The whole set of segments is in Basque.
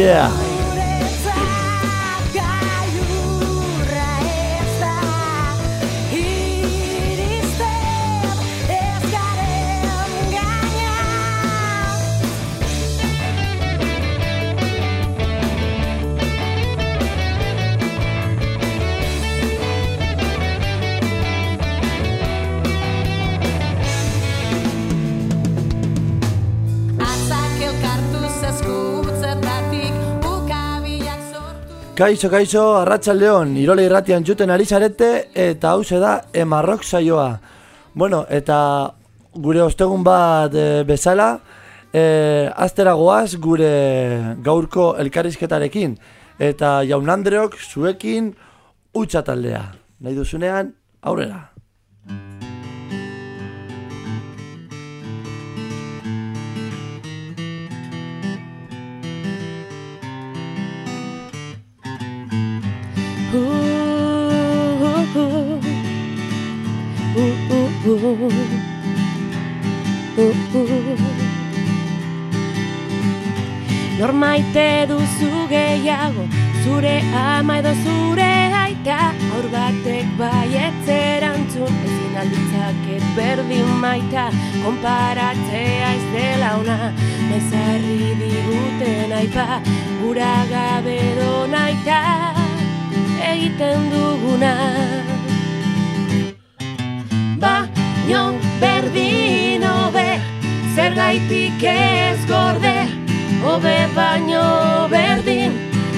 Yeah! Kaixo, kaixo, arratsaldeon irole irratian juten ari zarete, eta hause da emarrok saioa. Bueno, eta gure ostegun bat e, bezala, e, aztera goaz gure gaurko elkarrizketarekin. Eta jaun Andreok zuekin utxa taldea. Nahi duzunean, aurrera. Nor maite duzu gehiago, zure ama edo zure aita Aur batek baietz erantzun, ezin alditzaket berdin maita Konparatzea ez dela ona, mezarri diguten aipa Gura gabe do naita, egiten duguna Baino berdin hobe, zergaitik ez gorde Hobe baino berdin,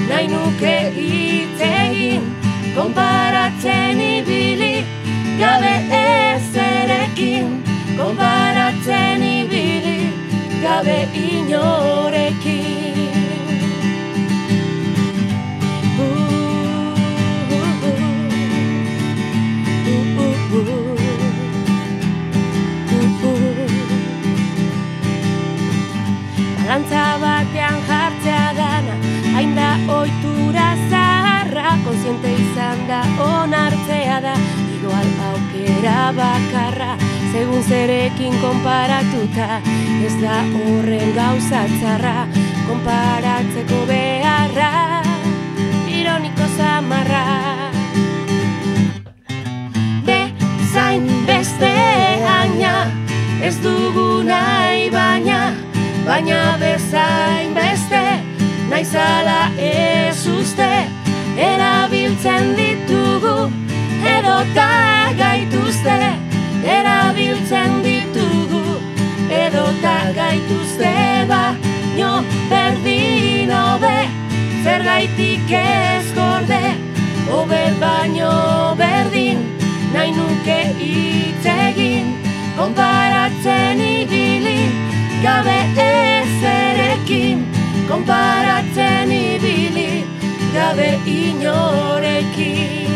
nahi nuke hitz egin Konparatzen ibili, onartzea da, igual aukera bakarra, segun zerekin konparatuta, ez da horren gauza txarra, konparatzeko beharra, ironiko zamarra. Bezain beste aina, ez dugu nahi baina, baina bezain beste, naizala ez uste, erabiltzen ditugu, edota gaituzte, erabiltzen ditugu, edota gaituzte, baino berdin hobe, zergaitik ez gorde, hobe baino berdin, nahi nuke hitz egin, konparatzen ibili, gabe ezerekin, konparatzen ibili, gabe inorekin.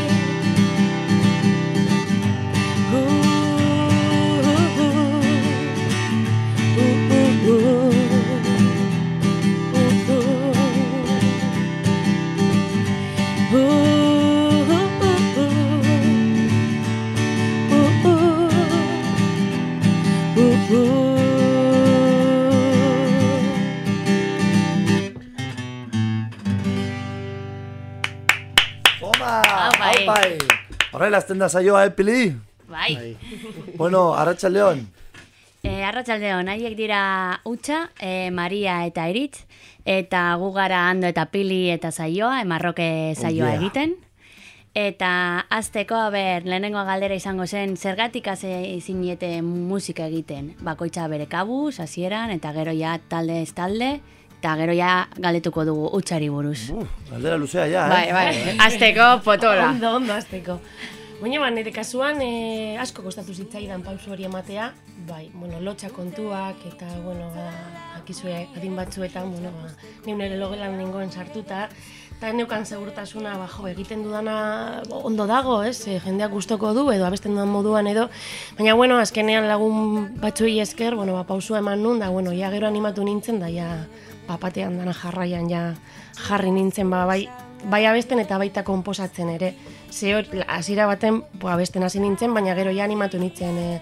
Bai. Aupai! Horrela, azten da saioa, eh, Pili? Bai. Bueno, arratsaldeon. E, arratsaldeon, haiek dira Utsa, e, Maria eta Eritz, eta gu gara Ando eta Pili eta saioa, emarroke saioa yeah. egiten. Eta azteko, ber, lehenengo galdera izango zen, zergatik hasi zinete musika egiten? Bakoitza bere kabuz, hasieran eta gero ja talde ez talde, eta gero ja galetuko dugu Utsari buruz. Uh, galdera luzea ja, Bai, eh? bai, azteko potola. Ondo, ondo, azteko. Baina, ba, nire kasuan, eh, asko kostatu zitzaidan pausu hori ematea, bai, bueno, lotxa kontuak, eta, bueno, ba, akizue adin batzuetan, bueno, ba, neu nire logelan nengoen sartuta, eta neukan segurtasuna, ba, jo, egiten dudana ondo dago, ez, e, jendeak gustoko du, edo abesten dudan moduan edo, baina, bueno, azkenean lagun batzuei esker, bueno, ba, pausua eman nun, da, bueno, ja gero animatu nintzen, da, ja, papatean dana jarraian, ja, jarri nintzen, ba, bai, bai abesten eta baita konposatzen ere. Ze hor, hasiera baten, bo, abesten hasi nintzen, baina gero ja animatu nintzen, e,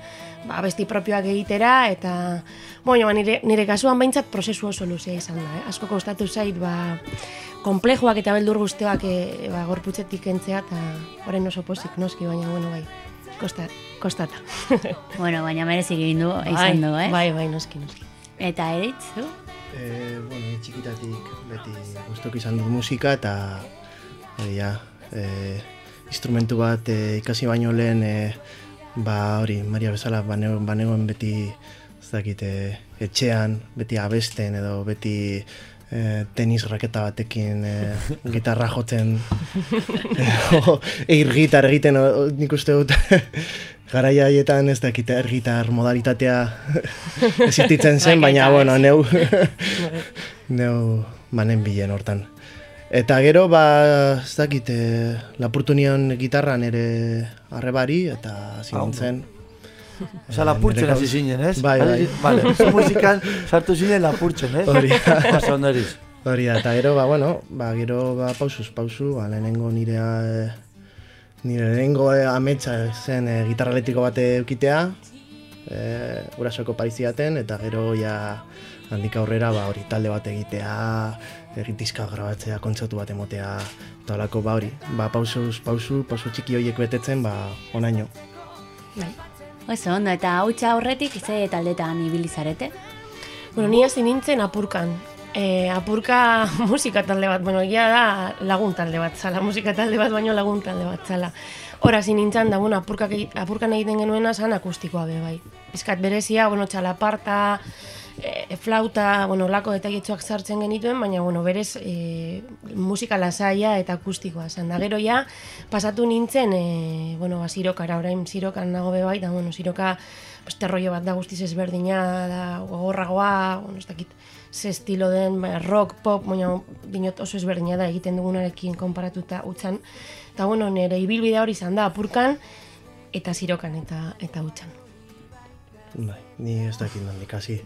ba, besti propioak egitera, eta, bueno, nire, nire kasuan behintzat prozesu oso luzea izan da, eh? asko kostatu zait, ba, komplejoak eta beldur guztiak e, ba, gorputzetik kentzea, eta orain oso pozik, noski, baina, bueno, bai, kosta, kostata. Bueno, baina merezi egin du, izan du, eh? Bai, bai, noski, noski. Eta eritz, zu? E, bueno, ni txikitatik beti gustok izan dut musika eta hori ja, e, instrumentu bat e, ikasi baino lehen e, ba hori, Maria bezala baneo- banegoen beti ez dakit, e, etxean, beti abesten edo beti e, tenis raketa batekin e, gitarra jotzen o, eir gitar egiten o, o, nik uste dut garaia haietan ez dakit ergitar modalitatea existitzen zen, baina bueno, neu neu manen bilen hortan. Eta gero, ba, ez dakit, e, lapurtu nion gitarran ere arrebari, eta Ah, nintzen. Osa, lapurtzen hasi zinen, ez? Bai, bai. Vale, zu musikan sartu zinen lapurtzen, ez? Hori da. Oso onderiz. Hori da, eta gero, ba, bueno, ba, gero, ba, pausuz, pausu, ba, lehenengo nirea, e, nire lehenengo e, ametsa zen e, gitarra elektriko bat eukitea, e, urasoko paiziaten, eta gero, ja, handik aurrera, ba, hori talde bat egitea, egitizka grabatzea, kontzertu bat emotea, eta holako, ba, hori, ba, pausuz, pausu, pausu txiki horiek betetzen, ba, onaino. Bai. Oso ondo, eta hautsa aurretik ze taldetan ibili zarete? Bueno, ni hasi nintzen apurkan. E, apurka musika talde bat, bueno, egia da lagun talde bat zala, musika talde bat baino lagun talde bat zala. Hor hasi nintzen da, bueno, apurkak, egi- apurkan egiten genuena zan akustikoa be, bai. Bizkat berezia, bueno, txalaparta, e, flauta, bueno, lako detailetxoak sartzen genituen, baina, bueno, berez e, musika lasaia eta akustikoa zan. Da, gero ja, pasatu nintzen, e, bueno, ba, sirokara, orain sirokan nago be bai, da, bueno, siroka, pues, terroio bat da guztiz ezberdina, da, gogorragoa, bueno, ez dakit, ze estilo den, ba, rock, pop, baina dinot oso ezberdina da egiten dugunarekin konparatuta utzan. Eta bueno, nire ibilbide hori izan da apurkan, eta sirokan eta eta utxan. Bai, ni ez dakit nondik hasi.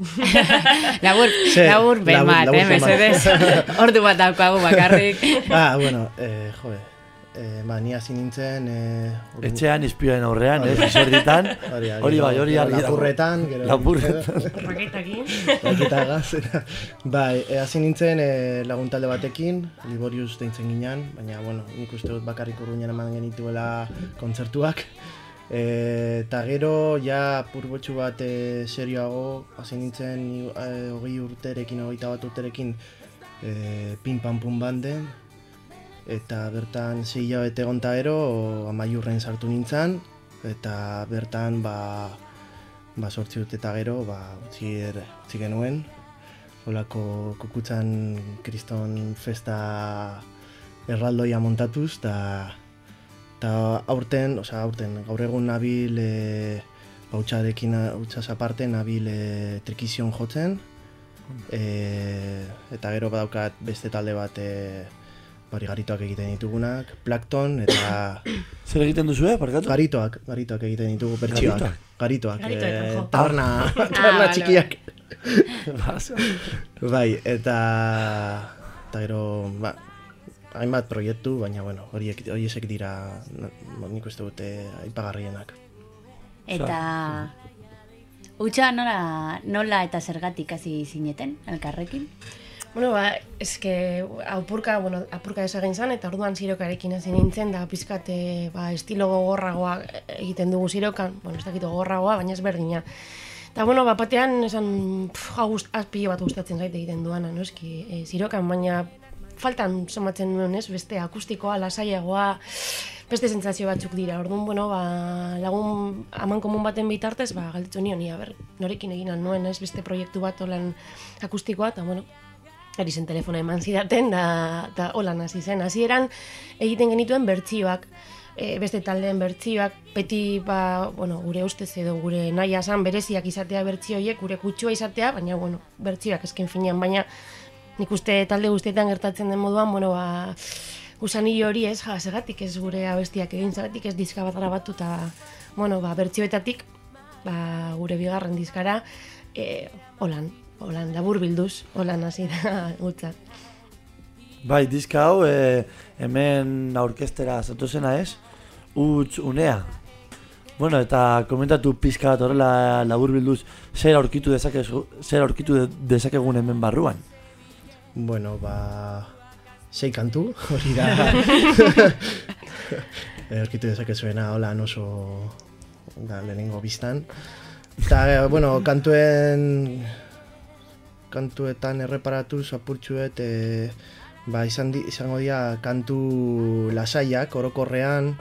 Labur, Ze, labur labur- bat, labur eh, ben bat. mesedez. Ordu bat daukagu bakarrik. ah, bueno, eh, jode, eh, ba, ni hasi nintzen... Eh, ordu- Etxean izpioen aurrean, ez? Izorditan. Hori, Hori bai, hori argi. Lapurretan. Lapurretan. Raketakin. Raketagaz. bai, eh, hasi nintzen eh, lagun talde batekin, Liborius deitzen ginean, baina, bueno, nik uste dut bakarrik urruñan eman genituela kontzertuak. Eta gero, ja, purbotxu bat e, serioago, hasi nintzen ni- eh, hogei urterekin, hogeita bat urterekin, e, pin pan pun banden, eta bertan zei hilabete egonta ero, amaiurren sartu nintzen, eta bertan, ba, ba sortzi urte eta gero, ba, utzi, er, utzi genuen, holako kukutzan kriston festa erraldoia montatuz, eta eta aurten, osea aurten, gaur egun nabil e, hautsarekin, hautsaz aparte, nabil e, trikizion jotzen, e, eta gero badaukat beste talde bat e, bari garitoak egiten ditugunak, Plankton, eta Zer egiten duzu, eh? Parkatu? garitoak, garitoak egiten ditugu bertsioak. Garitoak? Garitoak, Garitoak, eh, taberna, Ah, taberna vale, txikiak. Bas. Bai, eta eta gero, ba, hainbat proiektu, baina bueno, horiek horiek dira nik uste dute aipagarrienak. Eta Utsa nola, nola eta zergatik hasi zineten elkarrekin? Bueno, ba, eske apurka, bueno, apurka desagin zan, eta orduan sirokarekin hasi nintzen, da pizkat, eh, ba, estilo gogorragoa egiten dugu sirokan, bueno, ez dakit gogorragoa, baina ez berdina. Eta, bueno, bat batean, esan, pff, azpilo bat gustatzen zait egiten duana, no, eski, e, sirokan, baina faltan somatzen duen, ez, beste akustikoa, lasaiagoa, beste sentsazio batzuk dira. Orduan, bueno, ba, lagun aman komun baten bitartez, ba, galdetu nion, ia, ber, norekin egin ahal nuen, ez, beste proiektu bat olan akustikoa, eta, bueno, ari zen telefona eman zidaten, da, da holan hasi zen. Hasieran egiten genituen bertsioak, e, beste taldeen bertsioak, beti, ba, bueno, gure ustez edo gure naia zan bereziak izatea bertsioiek, gure kutsua izatea, baina, bueno, bertsioak esken finean, baina nik uste talde guztietan gertatzen den moduan, bueno, ba, gusanillo hori ez, ja, segatik ez gure abestiak egin, segatik ez diska bat grabatu, eta, bueno, ba, bertsioetatik, ba, gure bigarren diskara, e, holan, holan, labur bilduz, holan hasi da gutza. Bai, diska hau, e, hemen aurkestera zatu zena ez? Utz unea. Bueno, eta komentatu pizka bat horrela labur bilduz, zer aurkitu dezakezu, zer aurkitu de- dezakegun hemen barruan. Bueno, ba... Sei kantu, hori da. Eh, Aurkitu dezakezuena, hola, oso da, lehenengo biztan. Eta, eh, bueno, kantuen... Kantuetan erreparatuz apurtxuet, e, ba, izan di, izango dira kantu lasaiak, orokorrean,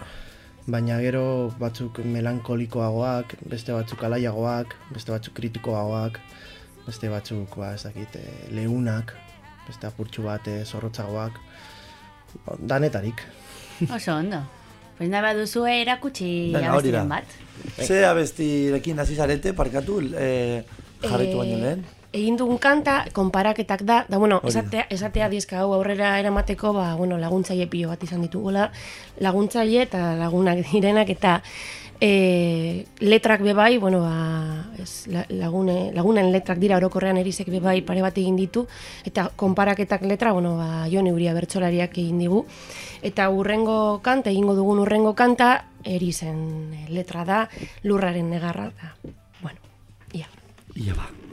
baina gero batzuk melankolikoagoak, beste batzuk alaiagoak, beste batzuk kritikoagoak, beste batzuk, ba, ez dakit, e, leunak, beste apurtxu bat e, zorrotzagoak, danetarik. Oso ondo. Pues nahi baduzue erakutsi Venga, hori da. abestiren bat. Ze abestirekin hasi zarete, parkatu, eh, jarraitu baino lehen. Egin dugun kanta, konparaketak da, da bueno, esatea, esatea dizka hau aurrera eramateko, ba, bueno, laguntzaile pilo bat izan ditugula, laguntzaile eta lagunak direnak, eta e, letrak bebai, bueno, ba, ez, la- lagune, lagunen letrak dira orokorrean erizek bebai pare bat egin ditu, eta konparaketak letra, bueno, ba, Jon Euria bertsolariak egin digu, eta urrengo kanta, egingo dugun urrengo kanta, erizen letra da, lurraren negarra, da, bueno, ia. Ia ba.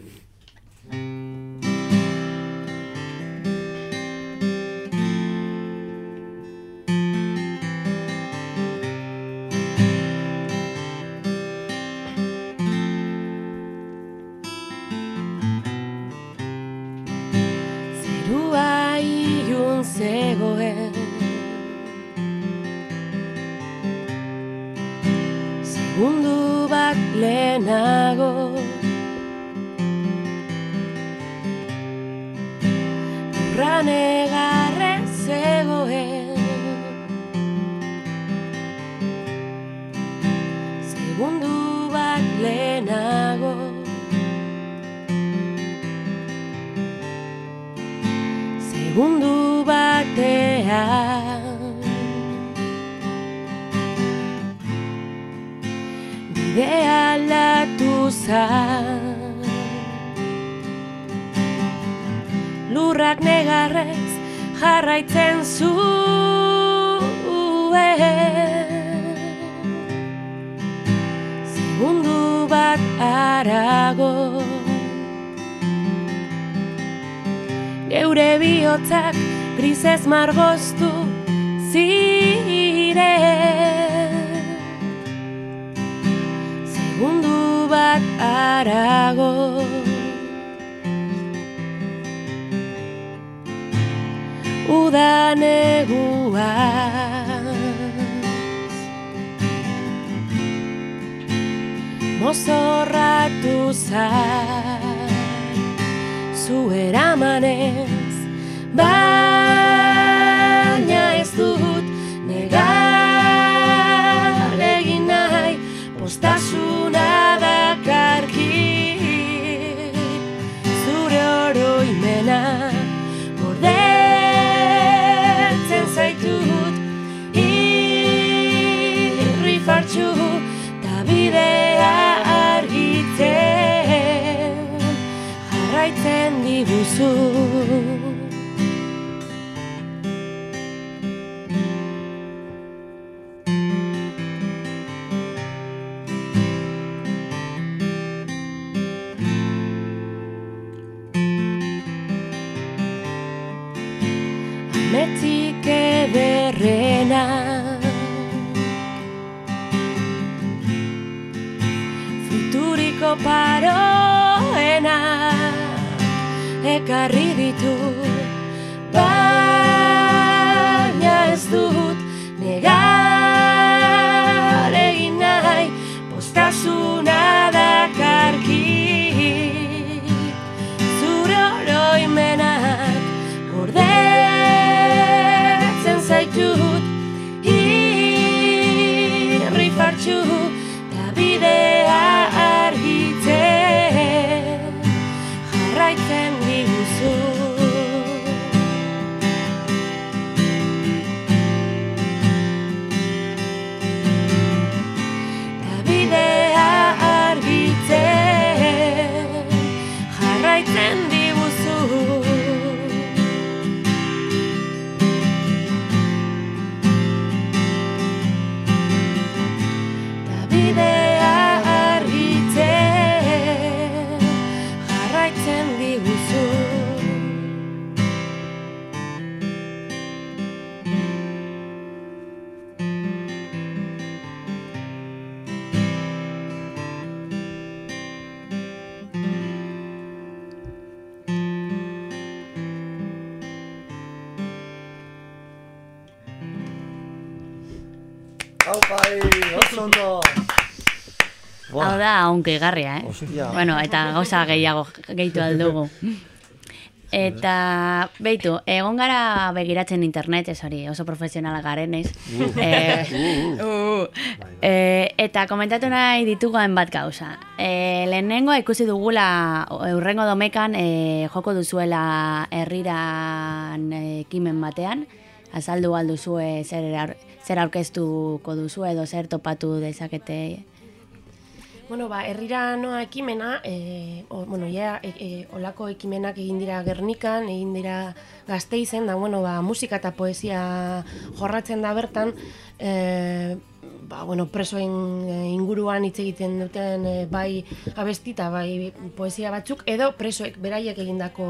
Zu eramanez Baina true Ekarri ditu Garria, eh? Hostia. Bueno, eta gauza gehiago gehitu aldugu. Eta, beitu, egon gara begiratzen internetez hori, oso profesionala garenez. Eh, uh, eh, eta komentatu nahi ditugu bat gauza. Eh, lehenengo ikusi dugula urrengo domekan eh, joko duzuela herriran ekimen batean. Azaldu alduzue zer, aur- zer aurkeztuko duzu edo zer topatu dezakete Bueno, ba, herrira noa ekimena, e, o, bueno, ja, e, e, olako ekimenak egin dira Gernikan, egin dira Gasteizen, da, bueno, ba, musika eta poesia jorratzen da bertan, e, ba, bueno, presoen e, inguruan hitz egiten duten e, bai abestita, bai poesia batzuk, edo presoek beraiek egindako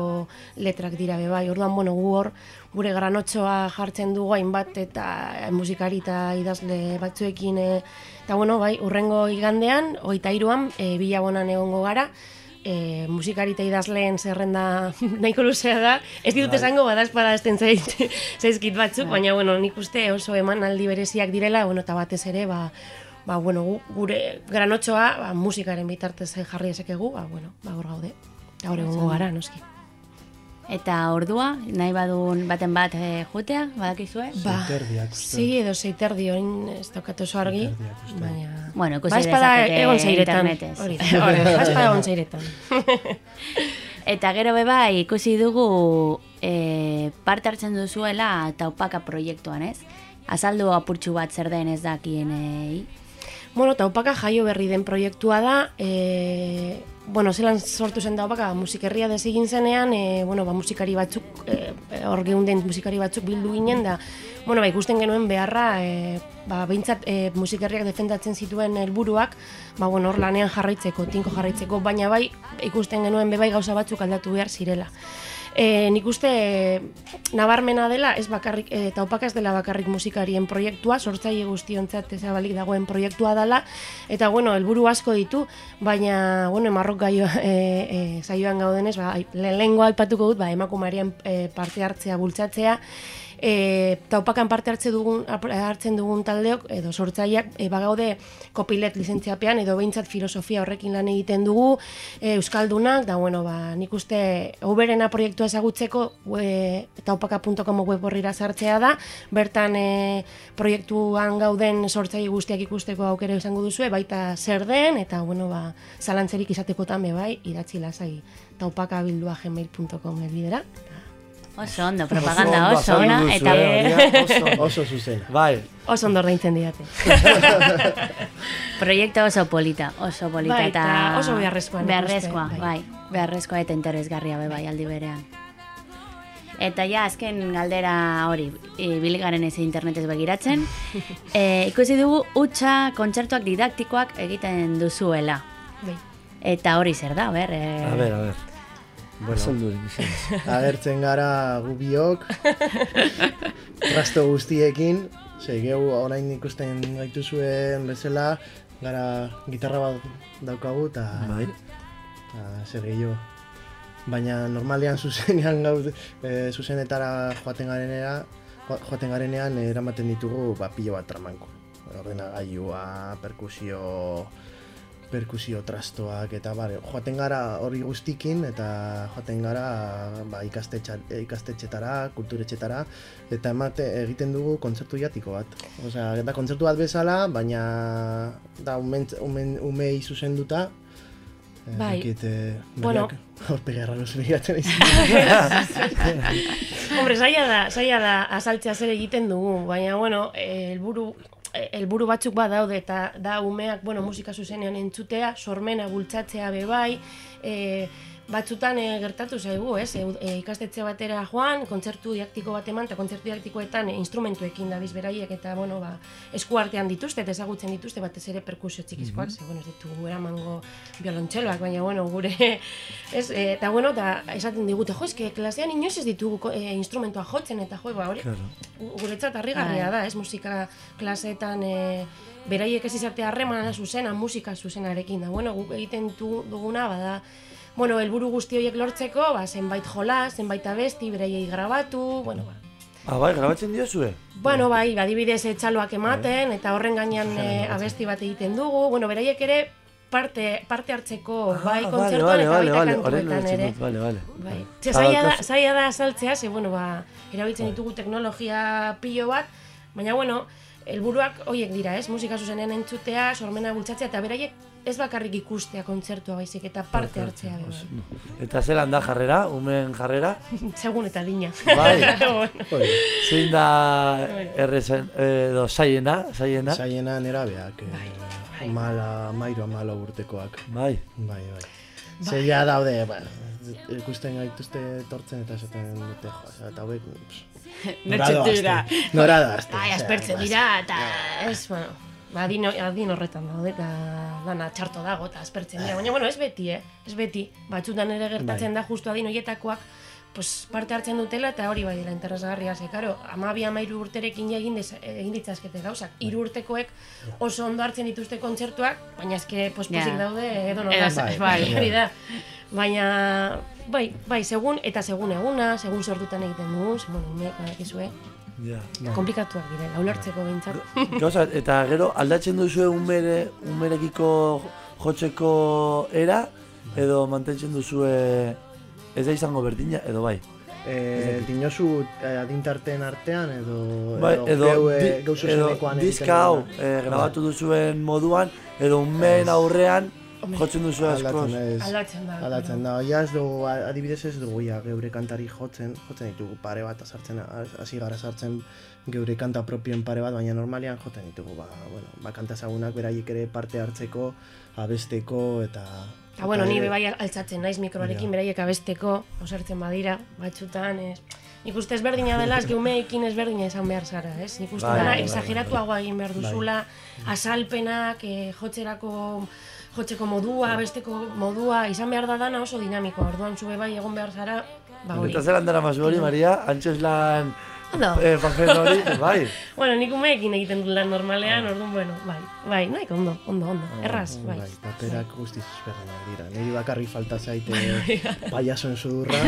letrak dira be bai. Orduan, bueno, gu hor gure granotxoa jartzen dugu hainbat eta musikari eta idazle batzuekin e, eta bueno, bai, urrengo igandean, oita iruan, e, bilabonan egongo gara, e, musikari eta idazleen zerrenda nahiko luzea da. Ez ditut esango badazpada esten zait, zaizkit batzuk, baina bueno, nik uste oso emanaldi bereziak direla, bueno, eta batez ere, ba, ba, bueno, gu, gure granotxoa ba, musikaren bitartez jarri ezekegu, ba, bueno, ba, hor gaude. Hor egongo gara, noski. Eta ordua, nahi badun baten bat e, jutea, badakizue? Ba, Zeiterdiak, uste. sei edo zeiterdi orain ez daukat oso argi, baina... Bueno, ikusi dezakete egon zeiretan. internetez. Hori da, hori da, ba, espada egon zeiretan. Eta gero beba ikusi dugu e, parte hartzen duzuela taupaka proiektuan, ez? Azaldu apurtxu bat zer den ez dakienei. Bueno, taupaka jaio berri den proiektua da, e, bueno, zelan sortu zen taupaka, musikerria desegin zenean, e, bueno, ba, musikari batzuk, e, hor geunden musikari batzuk bildu ginen, da, bueno, ba, ikusten genuen beharra, e, ba, behintzat e, musikerriak defendatzen zituen helburuak, ba, bueno, hor lanean jarraitzeko, tinko jarraitzeko, baina bai, ikusten genuen bebai gauza batzuk aldatu behar zirela. E, nik uste nabarmena dela, ez bakarrik, e, taupaka ez dela bakarrik musikarien proiektua, sortzaile guztiontzat ezabalik dagoen proiektua dela, eta bueno, helburu asko ditu, baina, bueno, emarrok gaio e, e, zaioan gaudenez, ba, lehengo aipatuko dut, ba, emakumarien e, parte hartzea bultzatzea, e, taupakan parte hartze dugun, hartzen dugun taldeok, edo sortzaileak, e, bagaude kopilet lizentziapean, edo behintzat filosofia horrekin lan egiten dugu, e, Euskaldunak, da, bueno, ba, nik uste, uberena proiektua ezagutzeko, e, taupaka.com web horrira sartzea da, bertan e, proiektuan gauden sortzaile guztiak ikusteko aukera izango duzue, baita zer den, eta, bueno, ba, zalantzerik izatekotan be bai, idatzi lasai taupakabildua gmail.com elbidera. Oso ondo, propaganda oso azaldu ona, duzu, eta eh, oso. Oso zuzena. Bai, Oso ondo ordaintzen diate. proiektu oso polita, oso polita Bai, eta eta oso beharrezkoa, Beharrezkoa, bai. bai. Beharrezkoa eta interesgarria be bai aldi berean. Eta ja, azken galdera hori, ibili garen ez internetez begiratzen. e, ikusi dugu utxa kontzertuak didaktikoak egiten duzuela. Bai. Eta hori zer da, ber? E, a ber, a ber. Bueno, Azaldu hori, mesedez. agertzen gara gu biok, trasto guztiekin, ze geu orain ikusten gaituzuen bezala, gara gitarra bat daukagu eta Bai. zer gehiago. Baina normalean zuzenean gaude, e, zuzenetara joaten garenera, jo- joaten garenean eramaten ditugu ba, pilo bat tramanko. Ordenagailua, perkusio, perkusio trastoak eta bare, joaten gara hori guztikin eta joaten gara ba, ikastetxetara, kulturetxetara eta emate, egiten dugu kontzertu jatiko bat. Osea, da kontzertu bat bezala, baina da umen, umen, umei zuzenduta Eh, Bai. Ekit, eh, Bueno. aurpegi arraro begiratzen. Hombre, zaila da, zaila da azaltzea zer egiten dugu, baina, bueno, eh, helburu helburu batzuk badaude eta da umeak, bueno, musika zuzenean entzutea, sormena bultzatzea be bai, e, batzutan e, gertatu zaigu, ez? E, e, ikastetxe batera joan, kontzertu didaktiko bat eman, eta kontzertu didaktikoetan e, instrumentuekin dabiz beraiek, eta, bueno, ba, esku artean dituzte, eta ezagutzen dituzte, batez ere perkusio txikizkoak, ze, bueno, ez ditugu eramango biolontxeloak, baina, bueno, gure, ez, e, eta, bueno, eta esaten digute, jo, eske, klasean inoiz ez ditugu e, instrumentua jotzen, eta, jo, ba, hori, Claro. gu- guretzat harrigarria Bai. da, ez, musika klaseetan e, beraiek ez izatea harremana zuzena, musika zuzenarekin da. Bueno, guk egiten du, duguna, bada, bueno, helburu guzti horiek lortzeko, ba, zenbait jola, zenbait abesti, beraiei grabatu, bueno, ba, Ah, bai, grabatzen diozue? Bueno, bai, adibidez eh, txaloak ematen, eta horren gainean eh, abesti bat egiten dugu. Bueno, beraiek ere parte, parte hartzeko, bai, Ah, kontzertuan eta baita Horren kantuetan ere. Vale, vale. Bai. Bai. Ze, Eta zaila da, zaila da azaltzea, ze, bueno, ba, erabiltzen ditugu teknologia pilo bat, baina, bueno, helburuak hoiek dira, ez? Musika zuzenean entzutea, sormena bultzatzea, eta beraiek ez bakarrik ikustea kontzertua baizik, eta parte hartzea. ere bai. Eta zelan da jarrera, umen jarrera? Segun eta dina. Bai. bueno. Zein da errezen, edo zaiena, zaiena? Zaiena nerabeak, eh, mala, mairu amala urtekoak. Bai. Bai, bai. Zeia daude, ba, ikusten gaituzte etortzen eta esaten dute, jo, eta hauek, pss, nora Netxetura. doazte, nora doazte. Bai, aspertzen dira, eta ez, bueno, ba, adin, adin horretan daude, eta dana txarto dago, eta aspertzen dira. Baina, bueno, ez beti, eh? Ez beti. Batzutan ere gertatzen da justu adin horietakoak, pues, parte hartzen dutela, eta hori bai dela interesgarria, ze, karo, amabi amairu urterekin ja egin, dez, egin ditzazkete gauzak. Hiru urtekoek oso ondo hartzen dituzte kontzertuak, baina eske pospozik Ja. daude edo Edo nola. ze- bai. Hori da. Baina, bai, bai, segun, eta segun eguna, segun sortutan egiten dugu, ze, bueno, umeek badakizue, Ja. komplikatuak direla, ulertzeko behintzat. Gauza, eta gero aldatzen duzue umere, umerekiko jotzeko era, edo mantentzen duzue ez da izango berdina, edo bai. Eh, dinosu eh, adintarteen artean edo Bai, edo, eh, di, edo diska hau eh, grabatu duzuen moduan, edo umeen aurrean jotzen duzu askoz. Aldatzen da. Aldatzen da, ja ez dugu, adibidez ez dugu ja, geure kantari jotzen, jotzen ditugu pare bat sartzen, hasi gara sartzen geure kanta propioen pare bat, baina normalean joten ditugu, ba, bueno, ba kanta ezagunak beraiek ere parte hartzeko, abesteko eta... Eta bueno, eta ni bai altzatzen naiz mikroarekin beraiek abesteko, osartzen badira, batzutan, ez. Nik uste ezberdina dela, ez geumeekin ezberdina izan behar zara, ez? Nik uste Bai, dela bai, bai, exageratuagoa egin behar duzula, azalpenak, eh, jotzerako jotzeko modua, besteko modua, izan behar da dana oso dinamikoa. Orduan zube bai egon behar zara, ba hori. Eta zelan dara mazu hori, Maria, antzeslan Ondo. eh, papel hori, bai. Bueno, nik umeekin egiten dut lan normalean, orduan, bueno, bai, bai, nahiko ondo, ondo, ondo, erraz, bai. Bai, paperak guztiz ezberdinak dira. Niri bakarrik falta zaite payasoen sudurra,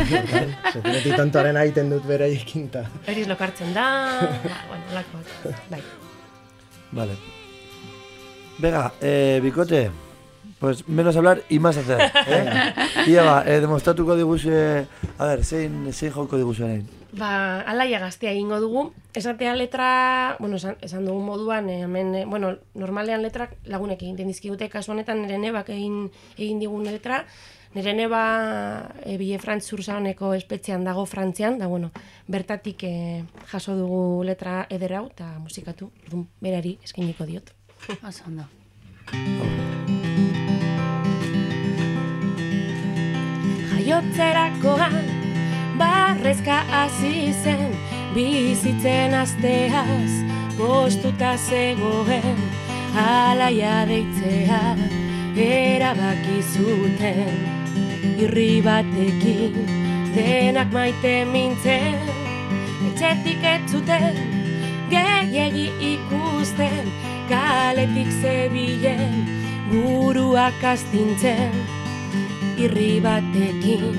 sekureti tontoaren egiten dut beraiekin ta. Eriz lokartzen da, ba, bueno, lakoak, bai. Vale. Venga, eh, Bicote, pues menos hablar y más hacer. ¿eh? Ia ba, eh, demostratuko diguzue, a ver, zein, zein jauko diguzue nahi. Ba, alaia gaztea egingo dugu. Esatea letra, bueno, esan, esan dugun moduan, eh, hemen, eh, bueno, normalean letrak lagunek egiten dizkigute, kasu honetan nire nebak egin, egin digun letra, nire neba e, bile frantz espetxean dago frantzian, da bueno, bertatik eh, jaso dugu letra eder hau, eta musikatu, berari eskiniko diot. Oso ondo. Jaiotzerakoan barrezka hasi zen bizitzen asteaz postuta zegoen alaia deitzea erabaki zuten. Irri batekin denak maite mintzen etxetik ez zuten gehiegi ikusten kaletik zebilen buruak astintzen irri batekin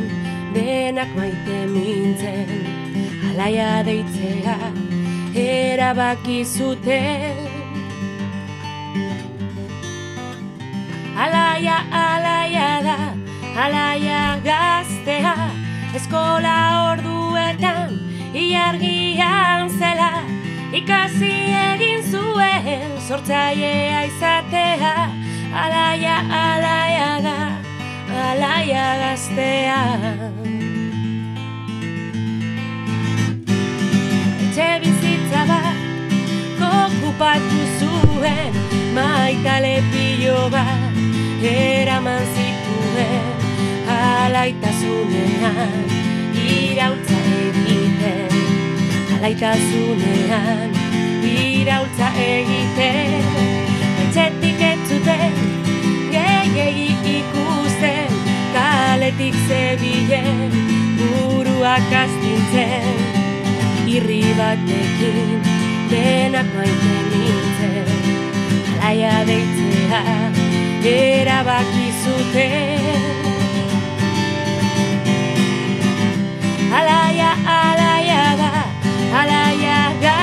denak maite mintzen alaia deitzea erabaki zuten. Alaia alaia da alaia gaztea eskola orduetan ilargian zela ikasi egin zuen sortzailea izatea. Alaia alaia da alaia gaztea. Etxe bizitza bat okupatu zuen maitale pilo bat eraman zituen alaitasunean irautza egiten alaitasunean irautza egiten kaletik zebilen buruak astintzen irri batekin denak maite nintzen alaia deitzea erabaki zuten alaia alaia da alaia Oma!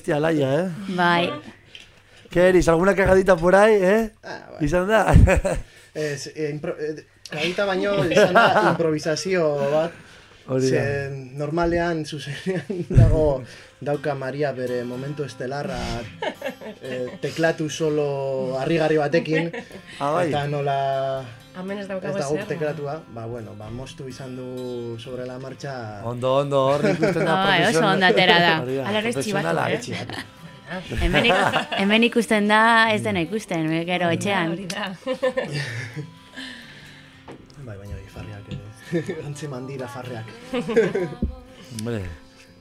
Abestia laia, eh? Bai, ¿Qué eres? ¿Alguna cagadita por ahí, eh? Ah, bai. Izan da? Ez, e, impro, e, kadita baino izan da improvisazio bat. Hori da. Ze normalean zuzenean dago dauka Maria bere momentu estelarra e, teklatu solo harrigarri batekin Ah, bai. eta nola Hemen ez ez daukagu dago ezer. teklatua, ba bueno, ba mostu izan du sobre la marcha Ondo, ondo, hor ikusten da oso profesional- ondo atera da. Hori Ala ere profesionala, txibatu, eh? hemen, ik- hemen ikusten da, ez dena ikusten, gero etxean. Bai, baina hori farriak ere. Antzeman dira farriak. Hombre,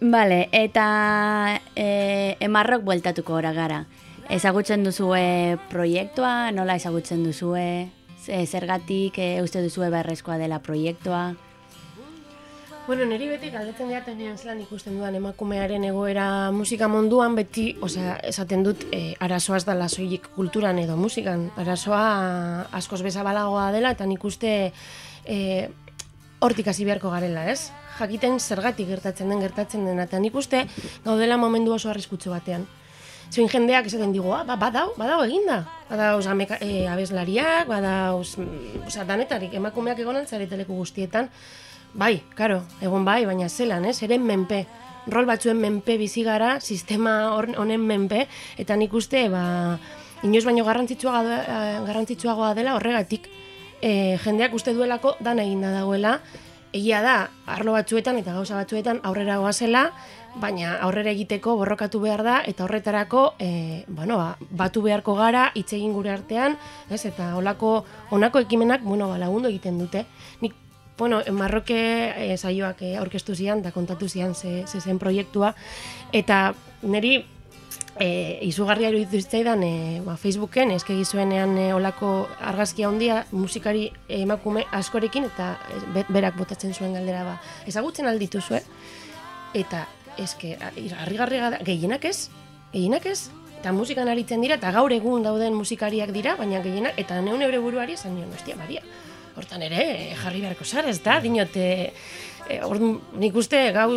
Vale, eta e, emarrok bueltatuko ora gara. Ezagutzen duzue proiektua, nola ezagutzen duzue, Ze- zergatik e, uste duzue beharrezkoa dela proiektua. Bueno, niri beti galdetzen diatenean zelan ikusten dudan emakumearen egoera musika munduan beti, osea, esaten dut e, arazoa ez dela soilik kulturan edo musikan. Arazoa askoz bezabalagoa dela eta nik uste e, hortik hasi beharko garela, ez? Jakiten zergatik gertatzen den gertatzen dena eta nik uste gaudela momentu oso arriskutsu batean. Zein jendeak esaten digu, ah, ba, badau, badau eginda. Ameka, e, abeslariak, badauz, mm, osea, danetarik, emakumeak egonan zareteleku guztietan. Bai, karo, egon bai, baina zelan, ez? Eren menpe. Rol batzuen menpe bizi gara, sistema honen menpe, eta nik uste, ba, inoiz baino eh, garrantzitsuagoa dela horregatik. E, jendeak uste duelako dan eginda dagoela, egia da, arlo batzuetan eta gauza batzuetan aurrera goazela, baina aurrera egiteko borrokatu behar da, eta horretarako, e, bueno, ba, batu beharko gara, hitz egin gure artean, ez, eta olako, honako ekimenak, bueno, ba, lagundu egiten dute. Nik bueno, Marroke e, saioak e, aurkeztu zian eta kontatu zian ze, ze zen proiektua eta niri e, izugarria iruditu zitzaidan e, ba, Facebooken eskegi zuenean e, olako argazkia handia musikari emakume askorekin eta be- berak botatzen zuen galdera ba. Ezagutzen alditu zuen eta eske da gehienak ez, gehienak ez eta musikan aritzen dira eta gaur egun dauden musikariak dira, baina gehienak eta neun eure buruari esan nion, ostia Maria, hortan ere eh, jarri beharko zara, ez da, dinote, e, orduan, nik uste gau,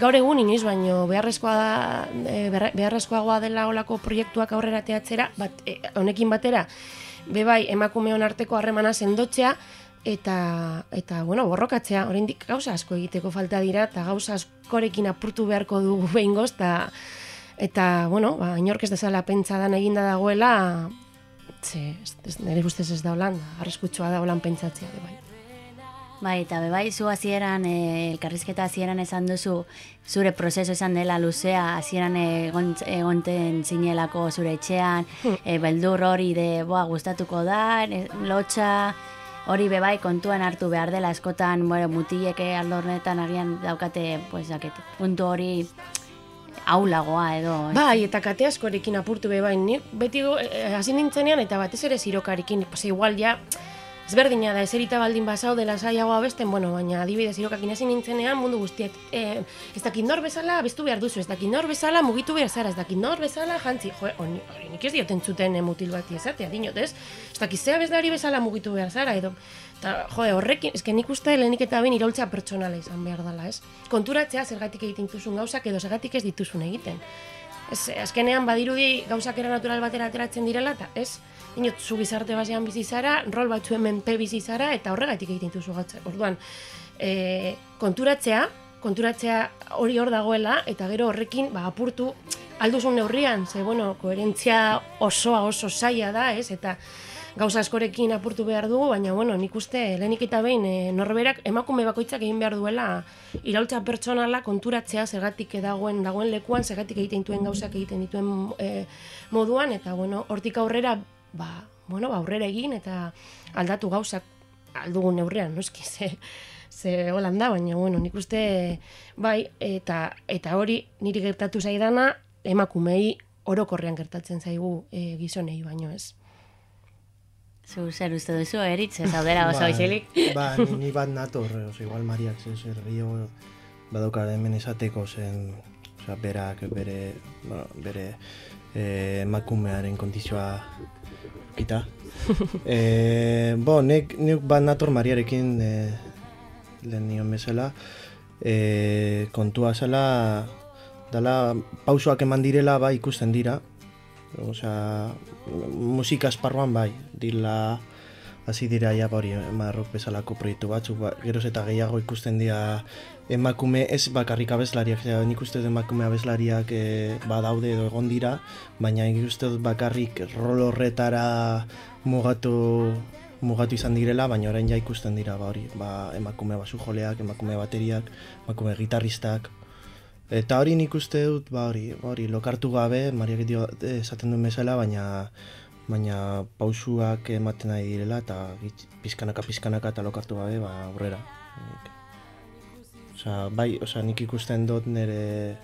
gaur egun inoiz baino beharrezkoa da, e, beharre- beharrezkoagoa dela olako proiektuak aurrera teatzera, bat, e, honekin batera, bebai emakumeon arteko harremana sendotzea, eta, eta bueno, borrokatzea, oraindik gauza asko egiteko falta dira, eta gauza askorekin apurtu beharko dugu behingoz, eta, eta bueno, ba, inork ez dezala pentsadan eginda dagoela, ze, ez, nire ustez ez da holan, arriskutsua da holan pentsatzea, bai. Bai, eta bebai, zu hasieran e, elkarrizketa hasieran esan duzu, zure prozeso izan dela luzea, hasieran egon, egonten zinelako zure etxean, e, beldur hori de, boa, gustatuko da, e, lotxa, hori bebai kontuan hartu behar dela askotan, bueno, mutileke aldornetan agian daukate, pues, daket, puntu hori aulagoa edo. Bai, eta kate askorekin apurtu be bai, nik beti eh, hasi nintzenean eta batez ere zirokarekin, pues igual ja ezberdina da, eserita baldin basau dela saiagoa besten, bueno, baina adibidez zirokakin hasi nintzenean mundu guztiet, eh, ez dakit nor bezala bestu behar duzu, ez dakit nor bezala mugitu behar zara, ez dakit nor bezala jantzi, jo, hori nik ez dioten zuten eh, mutil bati esatea, dinot, ez? Ez dakit zea bezlari bezala mugitu behar zara, edo, eta, jo, horrekin, eske nik uste lehenik eta behin iraultza pertsonala izan behar dela, ez? Konturatzea zergatik egiten dituzun gauzak edo zergatik ez dituzun egiten. Ez, azkenean badirudi gauzak era natural batera ateratzen direla, eta ez, inot, zu gizarte basean bizi zara, rol batzuen menpe bizi zara, eta horregatik egiten dituzu gauzak. Orduan, e, konturatzea, konturatzea hori hor dagoela, eta gero horrekin, ba, apurtu, alduzun neurrian, ze, bueno, koherentzia osoa oso zaila da, ez, eta gauza askorekin apurtu behar dugu, baina, bueno, nik uste, lehenik eta behin, e, norberak, emakume bakoitzak egin behar duela, iraultza pertsonala konturatzea zergatik dagoen dagoen lekuan, zergatik egiten dituen gauzak egiten dituen e, moduan, eta, bueno, hortik aurrera, ba, bueno, ba, aurrera egin, eta aldatu gauzak aldugun neurrean, noski, ze, ze holan da, baina, bueno, nik uste, bai, eta, eta hori niri gertatu zaidana, emakumei orokorrean gertatzen zaigu e, gizonei baino ez. Zu zer uste duzu, eritz, ez daudela oso Ba, isilik. Ba, ni, ni bat nator, oso, igual Mariak zer, zer gehiago badauka hemen esateko zen, osea, berak bere, bueno, bere eh, emakumearen kondizioa kita. eh, bo, nik, nik bat nator Mariarekin eh, lehen nion bezala, e, kontua zela, dala pausoak eman direla bai ikusten dira, Osea, musika esparruan bai, dila hasi dira ja hori marrok bezalako proiektu batzuk, ba, geroz eta gehiago ikusten dira emakume ez bakarrik abeslariak, ja, nik uste dut emakume abeslariak e, badaude edo egon dira, baina nik uste dut bakarrik rol horretara mugatu mugatu izan direla, baina orain ja ikusten dira ba hori, ba, emakume basujoleak, emakume bateriak, emakume gitarristak, Eta hori nik uste dut, ba hori, hori lokartu gabe, Mariak dio eh, esaten duen bezala, baina baina pausuak ematen nahi direla eta pizkanaka pizkanaka eta lokartu gabe, ba aurrera. Osea, bai, osea, nik ikusten dut nire,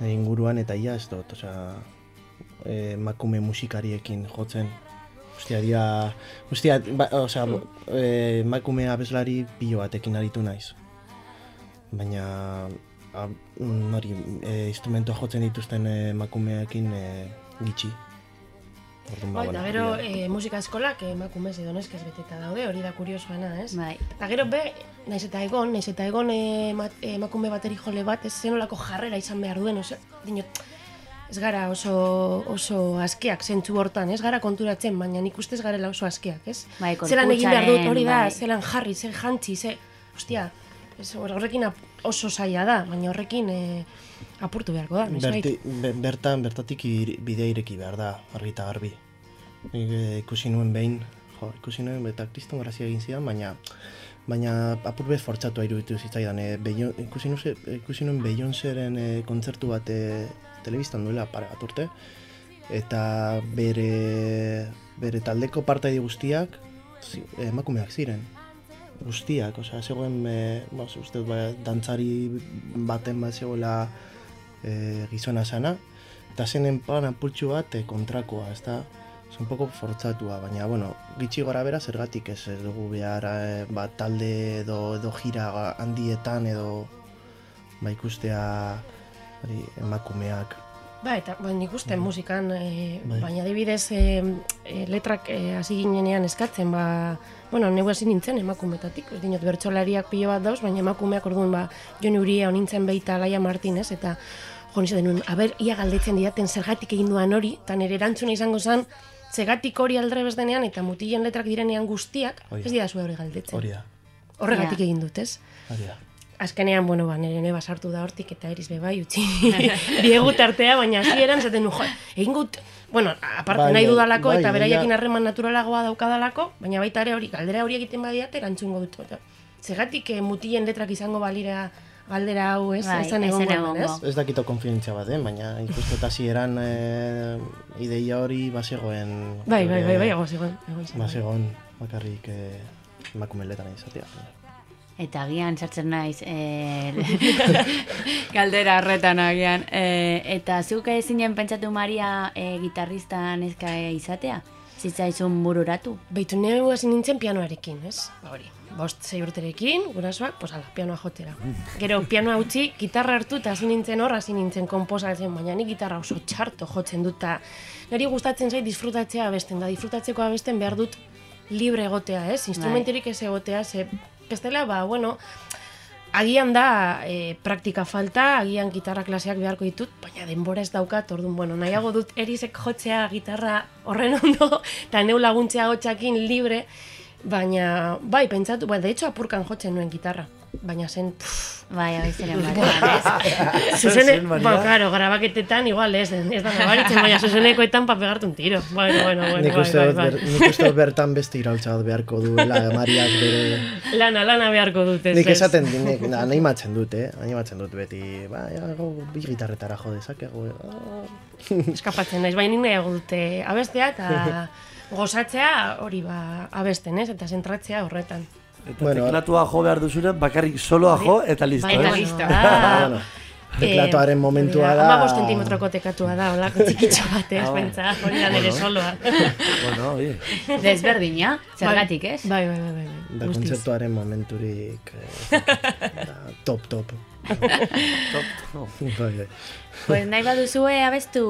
nire inguruan eta ia ez dut, osea, eh, emakume musikariekin jotzen. Ostia, dia, ostia, ba, osea, eh, emakume abeslari pilo batekin aritu naiz. Baina, hori, e, instrumentoa jotzen dituzten eh, emakumeekin e, gitxi. Orduan, ba, Bai, eta bueno, gero e, musika eskolak emakumez edo neskez beteta daude, hori da kuriosoana, ez? Bai. Eta gero be, naiz eta egon, naiz eta egon e, ema- emakume bateri jole bat, ez zenolako jarrera izan behar duen, oso, dinot, ez gara oso, oso askeak zentzu hortan, ez gara konturatzen, baina nik ustez garela oso askeak, ez? Bai, zelan egin behar dut, hori da, bai. zelan jarri, zer jantzi, ze, ostia, ez, horrekin ap- oso zaila da, baina horrekin e, apurtu beharko da, Berti, be, bertan, bertatik iri- bidea ireki behar da, argi eta garbi. Eh, ikusi nuen behin, jo, ikusi nuen eta kriston grazia egin zidan, baina baina apur bez fortzatua iruditu zitzaidan. E, Beio- ikusi, nuze, ikusi nuen Beyoncéren e, kontzertu bat e, telebistan duela pare bat urte, eta bere, bere taldeko partaide guztiak emakumeak ziren. Guztiak, osea, zegoen, e, ba, uste ba, dantzari baten bat zegoela e, gizona sana, eta zenen plan apurtxu bat e, kontrakoa, ez da, un poco fortzatua, baina, bueno, gitxi gora bera zergatik ez, ez dugu behar e, ba, talde edo, edo jira handietan edo ba, ikustea hori, emakumeak. Ba, eta ba, nik uste musikan, e, Bai. baina adibidez e, e, letrak e, hasi ginenean eskatzen, ba, bueno, neu hasi nintzen emakumetatik, ez dinot bertsolariak pilo bat dauz, baina emakumeak orduan, ba, Jon Uria onintzen beita Laia Martinez, eta jo nizaten nuen, aber, ia galdetzen didaten zergatik egin duan hori, eta nire erantzuna izango zen, zegatik hori aldrebez denean, eta mutilen letrak direnean guztiak, Hori da. ez dira hori galdetzen. Hori Horregatik egin dut, ez? hori. Azkenean, bueno, ba, nire neba sartu da hortik eta eriz be bai, utzi diegu tartea, baina hasieran zaten nu, jo, egin gut, bueno, aparte Bai, nahi bai, dudalako bai, eta beraiekin ja. harreman naturalagoa daukadalako, baina baita ere hori, galdera hori egiten badiate, erantzungo dut. Eta, Zegatik eh, mutilen letrak izango balira galdera hau, ez? Bai, ez zen ez ez? Dakito konfidentzia bat, eh? baina ikusten eta hasieran e, ideia hori bazegoen... Bai, bai, bai, bai, eh, egon egon zegoen. Bazegoen bakarrik e, emakumeletan izatea. Eta agian sartzen naiz, e, galdera horretan agian. E, eta zuk zinen pentsatu Maria e, gitarrista neska izatea? Zitzaizun bururatu? Beitu neu hasi nintzen pianoarekin, ez? Ba hori, bost zei urterekin, gurasoak, pues ala, pianoa jotera. Gero pianoa utzi, gitarra hartu eta hasi nintzen hor, hasi nintzen konposatzen, baina ni gitarra oso txarto jotzen dut, eta niri gustatzen zait disfrutatzea abesten, da disfrutatzeko abesten behar dut libre egotea, ez? Instrumenterik ez egotea, ze bestela, ba, bueno, agian da e, praktika falta, agian gitarra klaseak beharko ditut, baina denbora ez daukat, orduan, bueno, nahiago dut erizek jotzea gitarra horren ondo, eta neu laguntzea hotxakin libre, baina, bai, pentsatu, bai, de hecho apurkan jotzen nuen gitarra, baina zen, pff, Bai, hori zeren batean, ez? zuzene, ba, claro, grabaketetan igual ez, ez da nabaritzen, baina zuzenekoetan pa pegarte un tiro, bueno, bueno, bueno, nik bai, uste bai, bai. ber- nik bertan beste iraultza bat beharko duela Mariak bere... Lana, lana beharko dute, Nik esaten nik, na, animatzen dut, eh? Animatzen dut beti, ba, ja, go, bi gitarretara jo dezakegu. Ah. eskapatzen naiz, baina nik nahiago dute abestea eta gozatzea hori ba abesten, ez? Eta zentratzea horretan. Eta Bueno, teklatua jo behar duzuren, bakarrik soloa jo, eta listo, Bai, eh? bai, listo. da. bueno, teklatuaren momentua da... Ama bost zentimetroko tekatua da, holako txikitxo bat, ez, Ah, bai. pentsa, hori da nire Bueno. soloa. bueno, oye. Desberdina, zergatik, ez? Bai, bai, bai, bai. bai. Da guztiz. kontzertuaren momenturik eh, da, top, top. Top, no. Bai, bai. Pues nahi baduzue abestu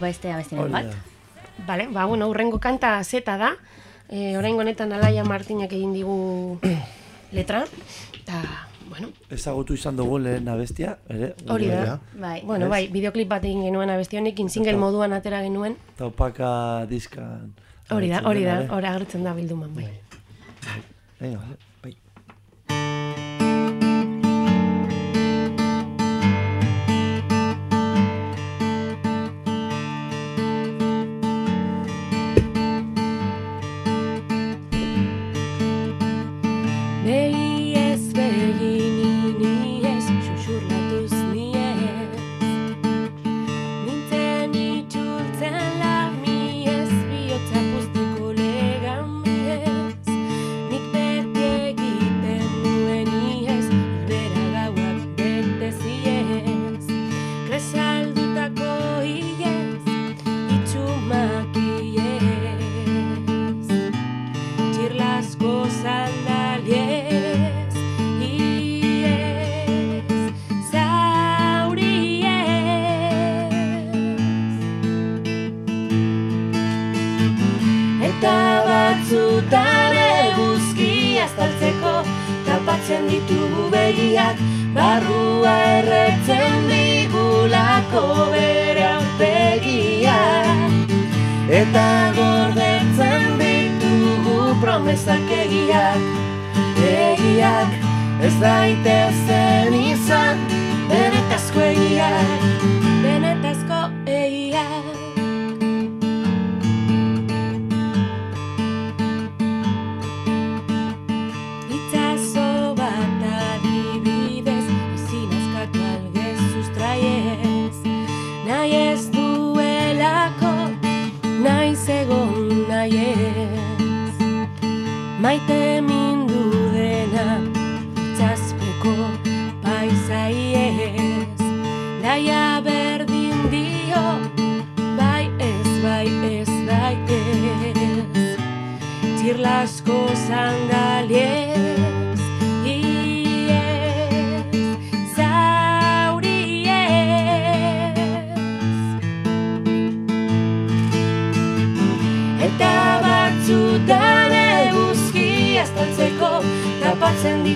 beste abestinen Hori bat. Vale, ba, bueno, urrengo kanta zeta da. E, oraingo honetan Alaia Martinak egin digu letra. Eta, bueno, Ezagutu izan dugu lehen abestia, ere? Hori da. Bai. bueno, bai, bideoklip bat egin genuen abesti honekin, single moduan atera genuen. Taupaka diskan. Hori da, hori da, hori agertzen da bilduman, bai. Venga, vale,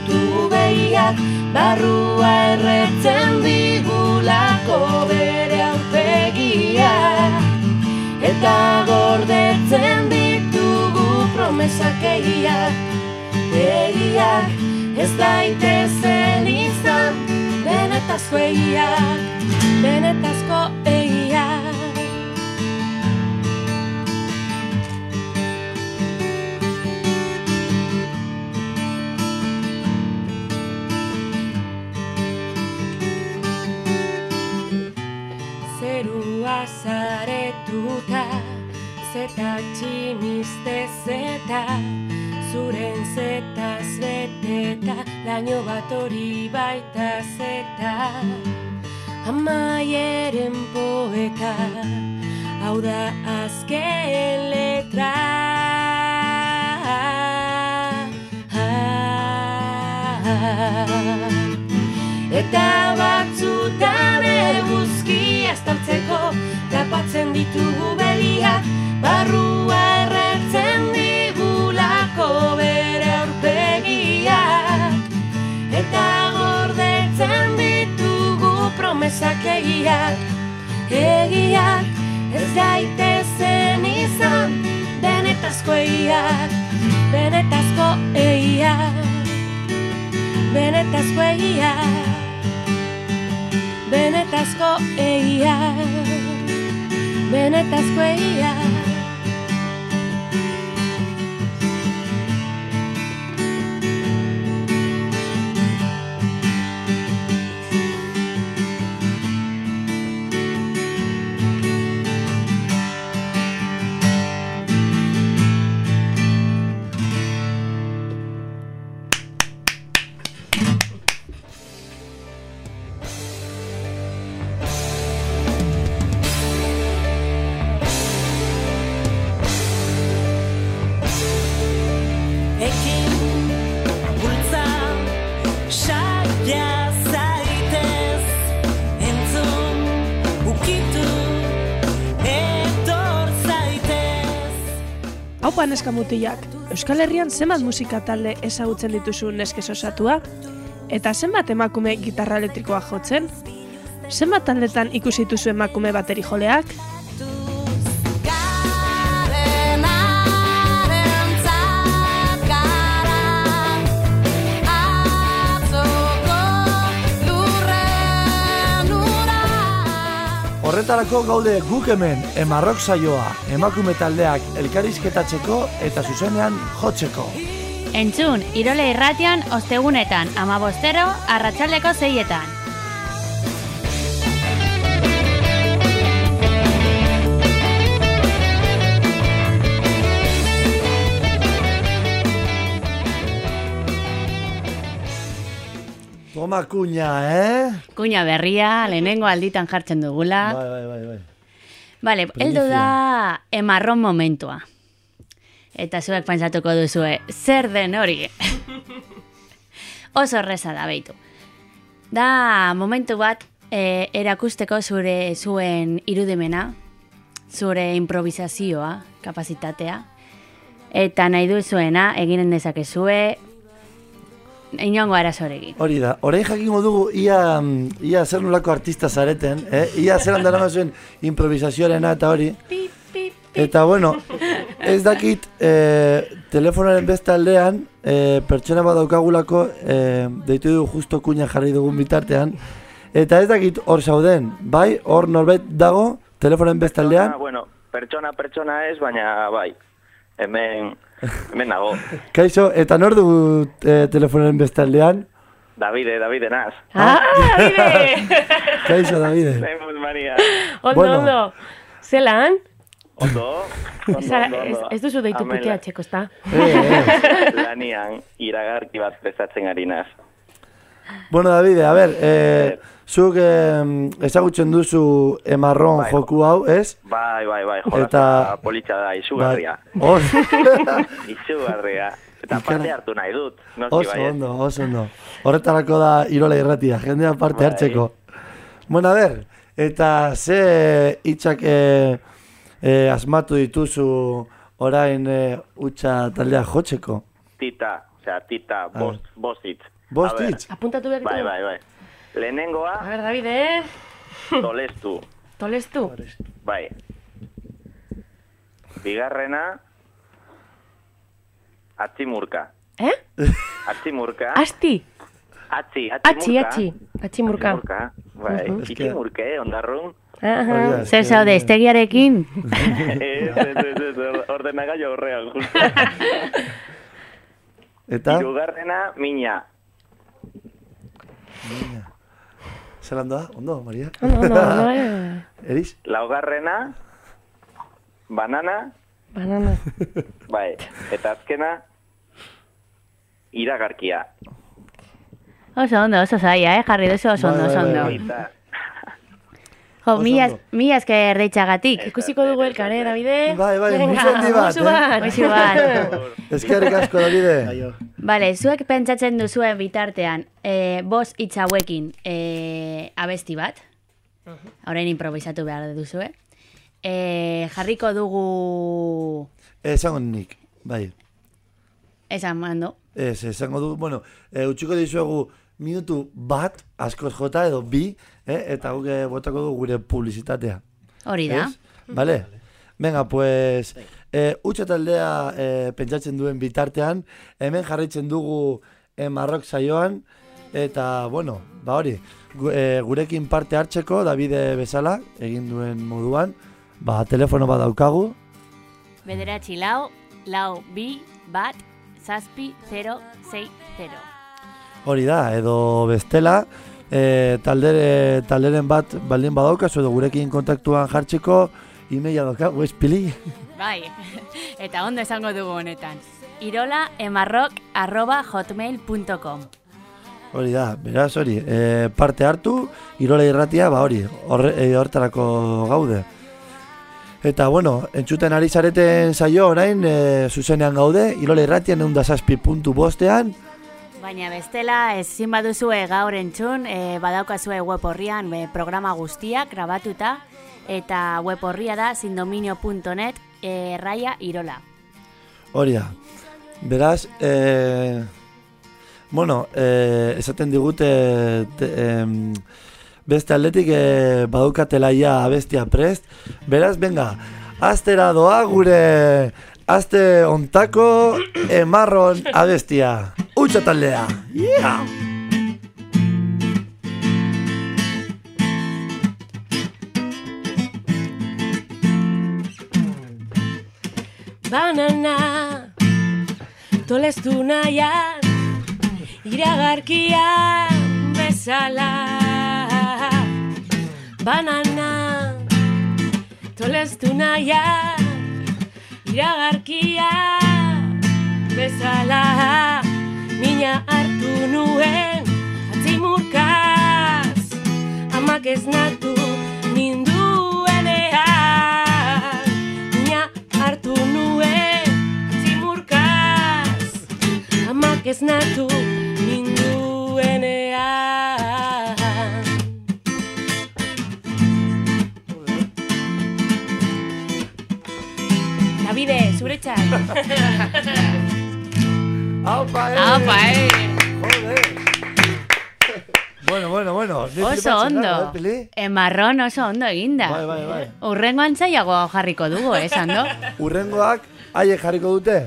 ditugu behiak barrua erretzen digulako bere aurpegiak eta gordetzen ditugu promesak egiak egiak ez daitezen izan benetazko egiak benetazko zeta tximizte zeta zuren zetaz beteta laino bat hori baita zeta amaieren poeta hau da azken letra Eta batzutan eguzkia estaltzeko tapatzen ditugu begiak barrua erretzen digulako bere aurpegiak. Eta gordetzen ditugu promesak egiak. Egiak ez daitezen izan benetazko egiak benetazko egiak benetazko egiak benetazko egiak benetazko egiak Haupa neska mutilak, Euskal Herrian zenbat musika talde ezagutzen dituzu neskez osatua? Eta zenbat emakume gitarra elektrikoa jotzen? Zenbat taldetan ikusi dituzu emakume bateri joleak? Horretarako gaude guk hemen emarrok saioa, emakume taldeak elkarizketatzeko eta zuzenean jotzeko. Entzun, Irole irratian ostegunetan, amabostero, arratsaldeko zeietan. Toma kuña, eh? Kuña berria, lehenengo alditan jartzen dugula. Bai, bai, bai, bai. Vale, heldu da emarron momentua. Eta zuek pentsatuko duzue, zer den hori? Oso erreza da beitu. Da momentu bat e, erakusteko zure zuen irudimena, zure improvisazioa, kapazitatea, eta nahi duzuena eginen dezakezue inongo arazorekin. Hori da, orain jakingo dugu ia, mm, ia zer nolako artista zareten, eh? ia zer handan zuen improvisazioarena eta hori. Eta bueno, ez dakit eh, telefonaren beste aldean eh, pertsona bat daukagulako eh, deitu dugu justo kuña jarri dugun bitartean. Eta ez dakit hor zauden, bai, hor norbait dago telefonen beste aldean. Ah, bueno, pertsona pertsona ez, baina bai. Hemen, hemen nago. Kaixo, eta nor dugu eh, telefonen beste aldean? Davide, Davide naz. Ah, Davide! Kaixo, Davide. Lemuz Maria. Ondo, Bueno. ondo. Zelan? Ondo, ondo, Zara, ondo, ez, ondo. ez duzu deitu Hemen puteatzeko, ezta? Eh, eh. Lanian iragarki bat prestatzen ari naz. Bueno, Davide, a ber, eh, zuk eh, ezagutzen duzu emarron Bai, joku hau, ez? Bai, bai, bai, jolasa Eta- politxa da, izugarria. Bai. Izugarria. Eta Ikara- parte hartu nahi dut, oso bai. ondo, oso ondo. Horretarako da irola irratia, jendea parte Bai. hartzeko. Bueno, a ber, eta ze hitzak eh, eh, asmatu dituzu orain eh, utxa taldea jotzeko? Tita, osea, tita, bost, bost hitz. Bost A ber, hitz? Apuntatu behar Bai, ditu? bai, bai. A Lehenengoa, ber, Davide, eh? tolestu. Tolestu? Bai. Bigarrena, atzimurka. Eh? Atzimurka. Asti? Atzi, atzimurka. atxi. Atximurka. Atzimurka. Bai, Mhm. ikimurke, ondarrun. Zer eske- zaude, estegiarekin? Ez, ez, ez, ez, or- ordenagailu horrean, justo. Eta, Hirugarrena, mina. Zelan doa? Ondo, Maria? Ondo, ondo, ondo, eh? Eriz? Laugarrena, banana, Banana. bai. Eta azkena, iragarkia. Oso ondo, oso zaila, eh? Jarri duzu oso Bai, ondo, bai, oso bai, ondo. Jo, mila mila esker deitxagatik. Ikusiko dugu elkar, eh, Davide? Bai, bai, musu handi bat, musu eh? bat. Musu bat. Eskerrik asko, Davide. Vale, zuek pentsatzen duzuen bitartean, e, bos hitz hauekin e, abesti bat, orain improvisatu behar duzue, e, jarriko dugu Esango nik, bai. esan mando. Ez, esango du, bueno, e, utxiko dizuegu minutu bat, askoz jota edo bi, eh, eta guk eh, botako du gure publizitatea. Hori da. Ez? Vale? Venga, pues, eh, utxa taldea eh, pentsatzen duen bitartean, hemen jarraitzen dugu eh, marrok saioan, eta, bueno, ba hori, gu, eh, gurekin parte hartzeko, Davide bezala, egin duen moduan, ba, telefono bat daukagu, Bederatzi lau, lau bi, bat, zazpi, 0, 6, 0. Hori da, edo bestela, e, taldere, talderen bat baldin badaukazu edo gurekin kontaktuan jartzeko, emaila daukagu, espili. Bai, eta ondo esango dugu honetan. Irola emarrok arroba hotmail.com Hori da, beraz hori, e, parte hartu, irola irratia, ba hori, horre, e, hortarako gaude. Eta bueno, entzuten ari zareten saio orain, e, zuzenean gaude, irola irratian egun puntu bostean, Baina bestela, ezin baduzue gaur entzun, e, badaukazue web horrian e, programa guztiak grabatuta, eta web horria da sindominio.net e, raia irola. hori da. Beraz, e, bueno, eh, esaten digute te, em, beste aldetik eh, badukatela ia abestia prest. Beraz, venga, astera doa gure aste ontako emarron abestia. Utsa taldea. Yeah! Banana Tolestu nahian Iragarkia bezala Banana Tolestu nahian Iragarkia bezala. Mina hartu nuen Atzimurkaz Amak ez natu ninduenean. Mina hartu nuen Atzimurkaz Amak ez natu ninduenean Davide, zuretzat. Aupa, eh! Aupa, eh! Joder! Bueno, bueno, bueno. Oso ondo. Pili? Emarron oso ondo eginda. Bai, bai, bai. Urrengoan zailago jarriko dugu, eh, Sando? Urrengoak haiek jarriko dute?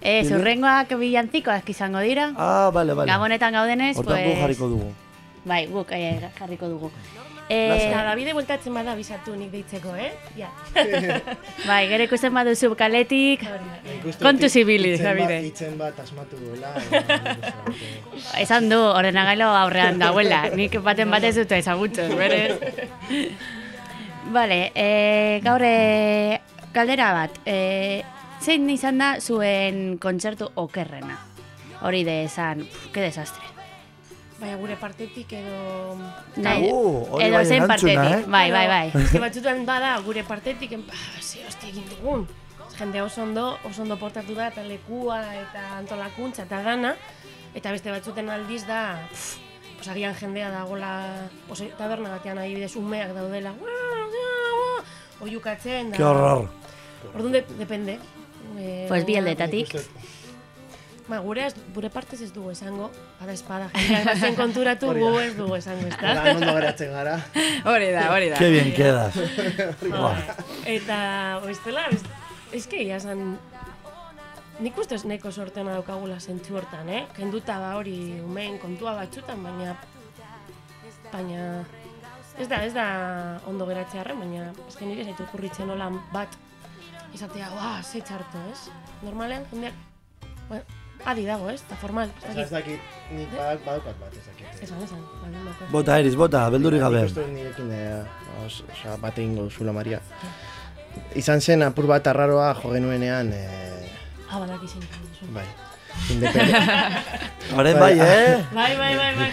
Ez, urrengoak bilantikoak izango dira. Ah, bale, bale. Gabonetan gaudenez, Hortan pues... jarriko dugu. Bai, guk eh, jarriko dugu. Eta Eh, Davide bueltatzen bada bisatu nik deitzeko, eh? Ja. bai, gero ikusten baduzu kaletik, Kontu zibili, Davide. Hitzen bat asmatu duela. eta eh, esan du ordenagailo aurrean dagoela, nik baten batez dute ezagutzen, berez. Vale, e, gaur e, galdera bat, e, zein izan da zuen kontzertu okerrena? Hori de esan, pff, que desastre. Baina gure partetik edo... Nahi, Uh, edo bai erantzuna, partetik, eh? bai, bai, bai. Eske batzutan bada gure partetik, ah, ze hosti egin dugun. Jende oso ondo, oso ondo portatu da, eta lekua, eta antolakuntza, eta dana. Eta beste batzuten aldiz da, pff, pues agian jendea dagola, oso taberna batean adibidez umeak daudela, oiukatzen da. Ke horror. Orduan de, depende. Eh, Pues bi orduan- aldetatik. Ba, gure, ez, gure partez ez dugu esango, bada espada, bazen konturatu gu ez dugu esango, ez da? Lan ondo geratzen gara. Hori da, hori da. Ke bien quedas. Eta, bestela, best, eske, ia esan, nik uste ez neko sortena daukagula zentzu hortan, eh? Kenduta ba hori umeen kontua batzutan, baina, baina, ez da, ez da ondo geratzearen, baina, eske nire zaitu kurritzen olan bat, izatea, ba, ze txarto, ez? Normalean, jendeak, bueno, adi dago, ez? Eta formal, ez Ez dakit. nik badak- badaukat bat, ez dakit. Esan, esan. Bota, Iris, bota, beldurik gabe. Dut nirekin, eh, os- osea, bate ingo zula Maria. Izan zen apur bat arraroa jo genuenean, eh, Ah, badak izin. bai, independe. Orain bai, eh? Bai, bai, bai, bai.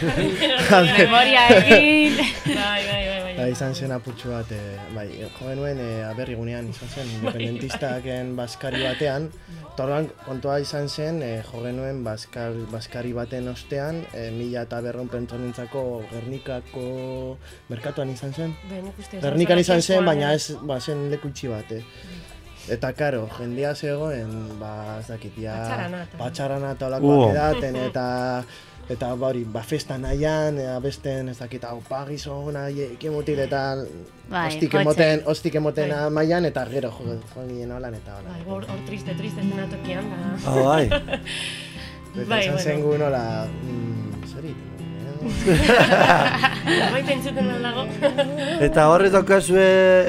Memoria egin. Bai, bai, bai, bai. Ba, izan zen apurtxu bat, eh, bai, jo genuen eh, aberrigunean izan zen, independentistaken baskari batean, eta orduan kontua izan zen, eh, jo genuen baskar, baskari baten ostean, eh, mila eta berreun pentsonintzako Gernikako merkatuan izan zen. Uste Gernikan izan zen, baina ez, ba, zen leku itxi bat, eh. Eta karo, jendia zegoen, ba, ez dakit, ja, Patxarana eta- olakoak edaten, eta eta ba hori, ba festa nahian, ea besten, ez dakit, hau pagizon, ekin mutil, eta Bai, ostik emoten, ostik emoten Bai. mailan, eta gero jo, jo ginen holan, eta hola. Bai, hor, hor triste, triste zena tokian da. Ah, bai. Bai, bueno. zen gu nola, mm, Baita entzuten aldago. Eta horre daukazue,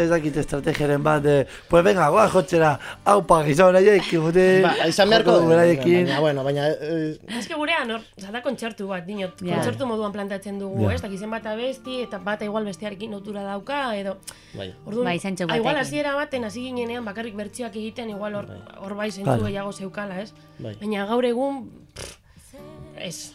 ez dakit estrategiaren bat, de, pues venga, goa jotzera, hau pagizan nahiek, mute... ba, izan beharko, beraiekin. baina, bueno, baina, eh, Ez que gurean, hor, zada kontzertu bat, dinot, Ja. kontzertu moduan plantatzen dugu, Ja. ez, dakizen bat abesti, eta bata igual bestearekin lotura dauka, edo... bai, Orduan, Bai, zentzu ah, igual batekin. hasiera baten hasi ginenean bakarrik bertsioak egiten, igual hor, hor bai zentzu gehiago zeukala, ez? bai. Baina gaur egun, pff, ez.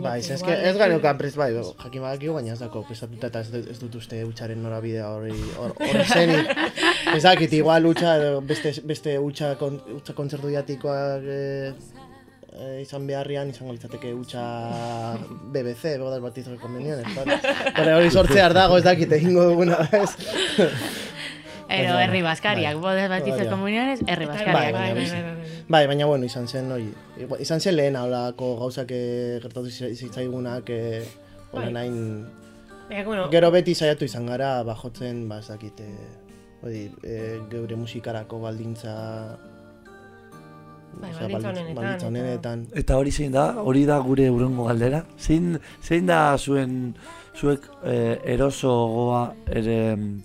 Bai, nik ez ez geneukan prest, bai, jakin badakigu, baina ez dako prestatuta eta ez, dut- ez uste utxaren norabidea hori hor hor zenik. Ez dakit, igual utxa, beste, beste utxa, kon, utxa kontzertu diatikoak eh, eh, izan beharrian, izango litzateke utxa BBC, bodas batizos konbeniones, claro. Hore hori sortzear dago, ez dakit, egingo duguna, ez? Ero, herri baskariak, batizos Bai. komuniones, herri Bai, baskariak. Bai, bai, bai, bai, bai, bai. Bai, baina bueno, izan zen, hori, izan zen lehen haulako gauzak eh, gertatu zitza- zitzaigunak, eh, Bai. hola nahin, Baina, bueno, gero beti saiatu izan gara, ba, jotzen, ba, ez dakit, eh, eh, geure musikarako baldintza, Bai, baldintza baldintza- onenetan, baldintza eta- hori zein da, hori da gure urrengo galdera. Zein, zein da zuen, zuek eh, eroso goa ere mm,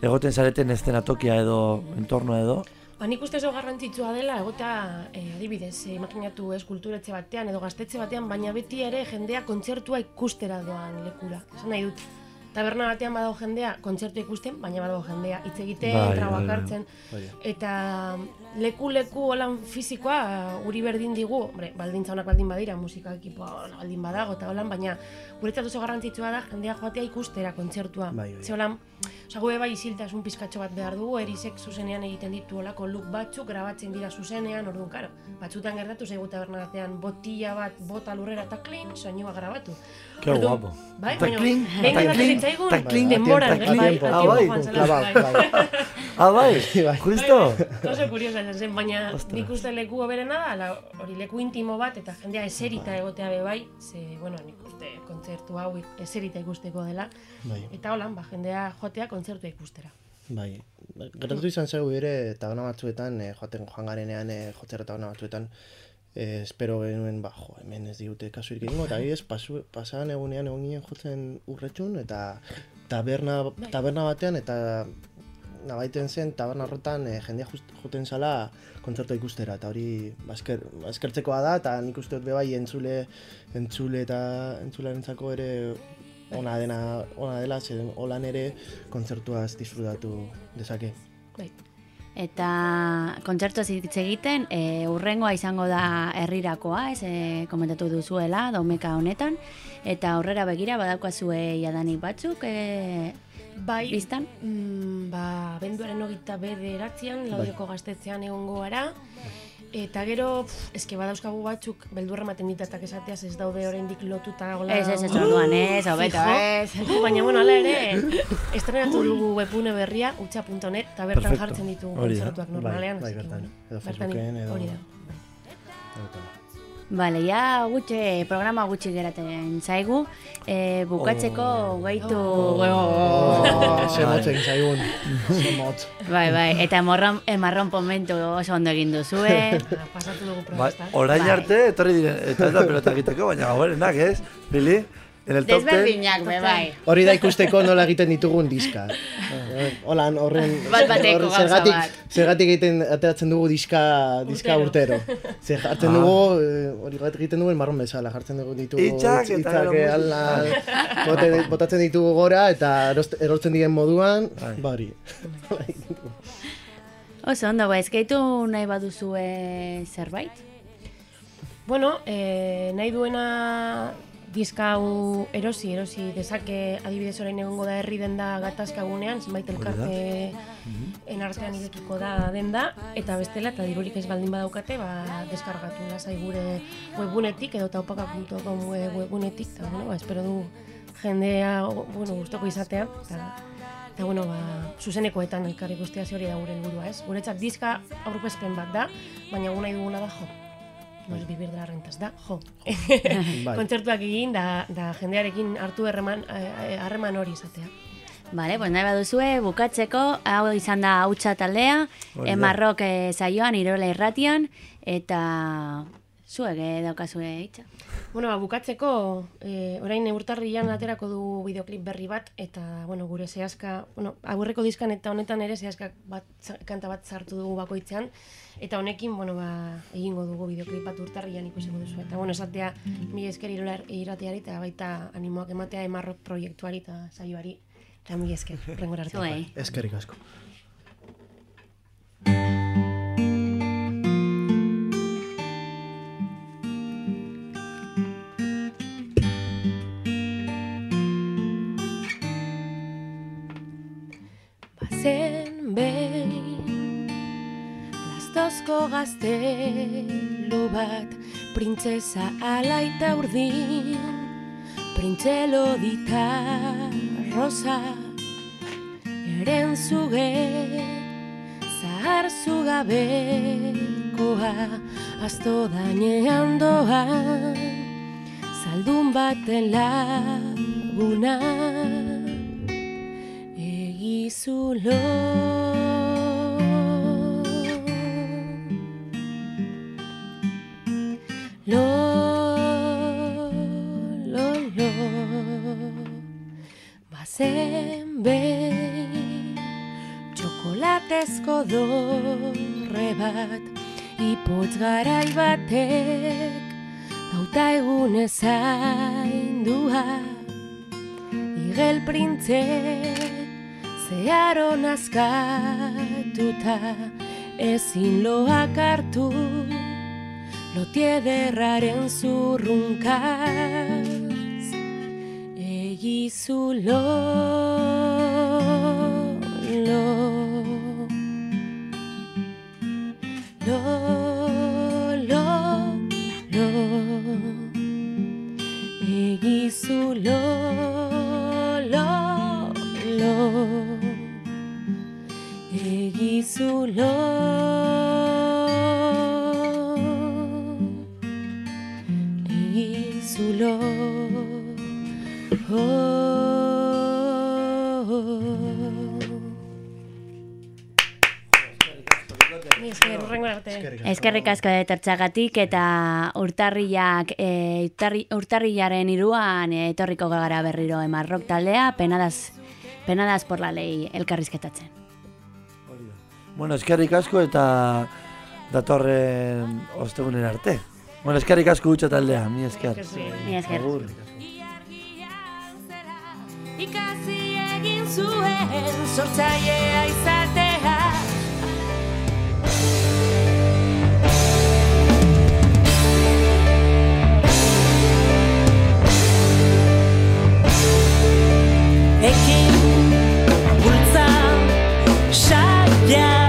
egoten zareten estenatokia edo entorno edo? Ba, nik uste oso garrantzitsua dela egotea, eh, adibidez, eh, imaginatu ez kulturetxe batean edo gaztetxe batean, baina beti ere jendea kontzertua ikustera doan lekura. Esan nahi dut, taberna batean badago jendea kontzertua ikusten, baina badago jendea hitz egiten, Bai, bai, bai, bai. hartzen, eta leku-leku holan fizikoa guri berdin digu, hombre, baldintza honak baldin badira, musika ekipoa baldin badago eta holan, baina guretzat oso garrantzitsua da jendea joatea ikustera kontzertua. Bai, bai. Ze holan, Osa, gu bai isiltasun pizkatxo bat behar dugu, erisek zuzenean egiten ditu olako look batzuk, grabatzen dira zuzenean, orduan, karo, batzutan gertatu zaigu taberna batean botila bat bota lurrera eta klin, soinua grabatu. Ke guapo. Bai, Ta baina, klin, behin ta gertatu klin, bai, bai. bai. bai. Bai, Bai. izan zen, baina Ostras. nik uste leku hoberena da, hori leku intimo bat, eta jendea eserita egotea be bai, ze, bueno, nik uste kontzertu hau eserita ikusteko dela, Bai. eta holan, ba, jendea jotea kontzertua ikustera. Bai, gertatu izan zaigu ere tabana batzuetan, eh, joaten joan garenean eh, jotzera tabana batzuetan, eh, espero genuen, ba, jo, hemen ez digute kasurik egingo, eta bidez, pasu, pasadan egunean egon ginen jotzen urretxun, eta taberna, taberna batean, eta nabaiten zen, taberna horretan eh, jendea joten zala kontzertua ikustera, eta hori ba, esker, ba, eskertzekoa da, eta nik uste dut be bai entzule, entzule eta entzulearentzako ere ona dena ona dela zen holan ere kontzertuaz disfrutatu dezake. Bai. Eta kontzertu hitz egiten, e, urrengoa izango da herrirakoa, ez, e, komentatu duzuela, domeka honetan, eta aurrera begira badaukazue jadanik batzuk, e, Bai, Bistan? Mm, ba, benduaren hogita bederatzean, laudioko gaztetzean egongo gara. Eta gero, pff, eske badauzkagu batzuk, beldurra ematen ditatak esateaz ez daude oraindik lotuta gola. ez, ez, ez, orduan, ez, hobeto, ez. Baina, bueno, ala ere, estrenatu dugu webune berria, utxa.net, eta bertan Perfecto. jartzen ditugu kontzertuak Bai, normalean. bai, que, bertan. Edo Facebooken, edo- Hori da. Bale, ja gutxe, programa gutxi geraten zaigu, e, bukatzeko Oh. gaitu... Oh, motz egin zaigun. Ze motz. Bai, bai, eta morron, emarron momentu oso ondo egin duzue. Ah, Pasatu dugu Ba, protesta. orain Bai. arte, etorri diren, eta ez da pelota egiteko, baina gaurenak, ez? Bili, en el top 10. Desberdinak, be, bai. Hori da ikusteko nola egiten ditugun diska. Holan, horren... Bat bateko horren gauza zergatik, bat. zergatik egiten ateratzen dugu diska, diska urtero. Ze jartzen Ah. dugu, eh, hori bat egiten dugu marron bezala, jartzen dugu ditugu hitzak, gero eh, ala, bote- botatzen ditugu gora eta erortzen diren moduan, Bai. ba hori. Oso ondo, ba, eskaitu nahi baduzue zerbait? Bueno, eh, nahi duena diska hau erosi, erosi dezake adibidez orain egongo da herri denda gatazkagunean, zenbait elkarte en artean irekiko da denda, eta bestela, eta dirurik ez baldin badaukate, ba, deskargatu lasai gure webunetik, edo taupaka.com we- webunetik, eta, bueno, ba, espero du jendea, bueno, gustoko izatea, eta, eta bueno, ba, zuzenekoetan elkarri guztia hori da gure helburua, ez? Guretzat diska aurkezpen bat da, baina gu nahi duguna da jo. No es vivir de la rentas, da, jo. Bai. Kontzertuak egin, da, da jendearekin hartu harreman eh, harreman hori izatea. Bale, pues nahi baduzue, bukatzeko, hau izan da hautsa taldea, emarrok eh, saioan, irola irratian, eta zuek eh, daukazue hitza. Bueno, ba, bukatzeko, eh, orain urtarrian aterako du bideoklip berri bat, eta, bueno, gure zehazka, bueno, aurreko diskan eta honetan ere zehazka bat, kanta bat sartu dugu bakoitzean, eta honekin, bueno, ba, egingo dugu bideoklip bat urtarrian ikusiko duzu. Eta, bueno, esatea, mi esker irola irratiari, eta baita animoak ematea emarrok proiektuari eta saioari, eta mi esker, rengor arte. Zuei. Eskerrik asko. Plastozko gaztelu bat Printzesa alaita urdin Printzelo dita rosa Eren zuge Zahar zugabeko gaurkoa Azto dainean doan Zaldun baten laguna Egizulo Lo, lo, lo. Bazen behin Txokolatezko dorre bat Ipotz garai batek Gauta egun ezaindua Igel printze Zeharo nazkatuta Ezin loak hartu Lotie derraren zurrunkaz Egizu lo, lo Lo, lo, lo Egizu lo, lo, lo Egizu lo arte. Eskerrik asko etortzagatik eta urtarriak, e, urtarri, urtarrilaren iruan e, etorriko gara berriro emarrok taldea, penadas, penadas por la ley elkarrizketatzen. Bueno, eskerrik asko eta datorren ostegunen arte. Bueno, eskerrik asko gutxa taldea, mi esker. Mi esker. Agur. Ikasi egin zuen sortzailea izan Ekin bultza saia